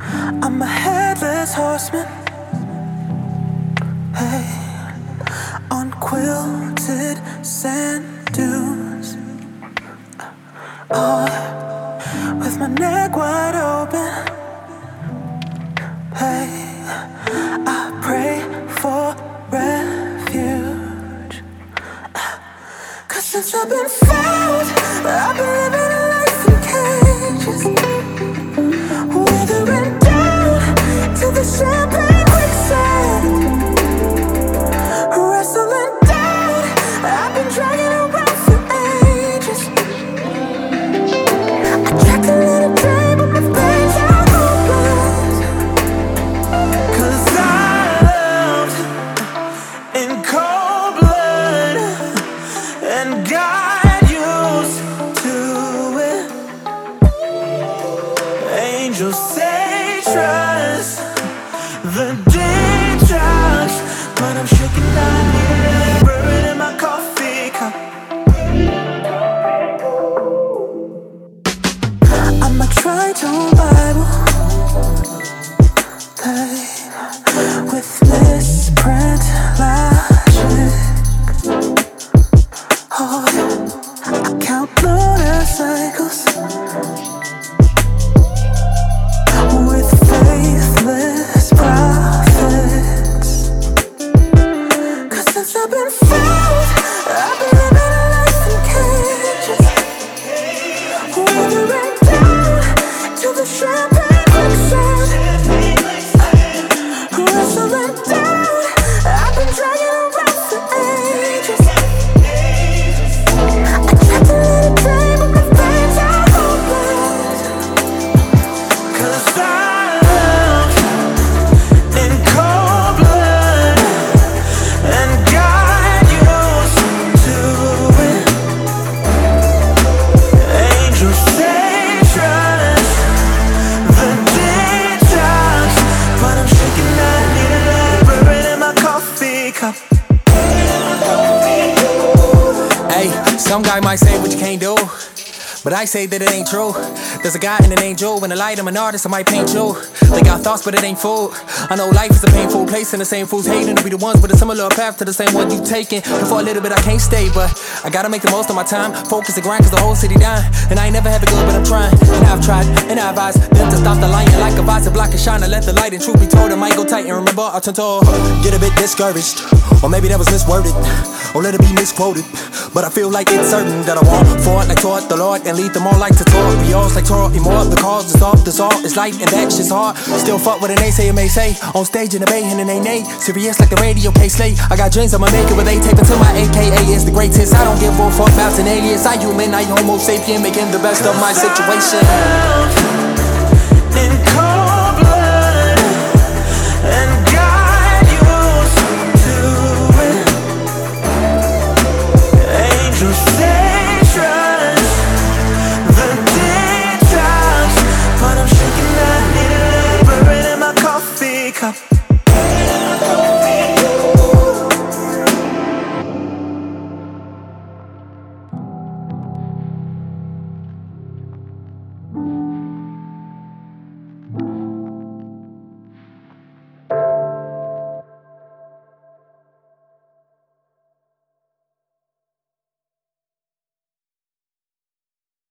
I'm a headless horseman. Hey, on quilted sand dunes. Oh, with my neck wide open. Hey, I pray for refuge. Ah. Cause since I've been found, I've been living Angels say trust. The detox, but I'm shaking a bourbon in my coffee cup. I'm a tritone Bible I've been found, I've been living a life in cages. Down to the cup. Hey, some guy might say what you can't do. But I say that it ain't true. There's a guy and an angel. When I light, I'm an artist, I might paint you. They got thoughts, but it ain't food. I know life is a painful place, and the same fools hating to be the ones with a similar path to the same one you taking. And for a little bit, I can't stay, but I gotta make the most of my time. Focus and grind, cause the whole city dying. And I ain't never have it good, but I'm trying. Tried, and I've advised them to stop the light. Like a vise, to block and shine, and let the light. And truth be told, it might go tight. And remember, I tend to get a bit discouraged. Or maybe that was misworded. Or let it be misquoted. But I feel like it's certain that I walk forward like taught the Lord and lead them all like to talk. We all like Torah, more the cause is off, the salt is light, and that shit's hard. Still fuck with an naysayer may say. On stage in the bay, and it ain't nay. Serious like the radio K slate. I got dreams, I'ma make it with a tape until my AKA is the greatest. I don't give a fuck about an alias. I human, I homo sapien, making the best of my situation around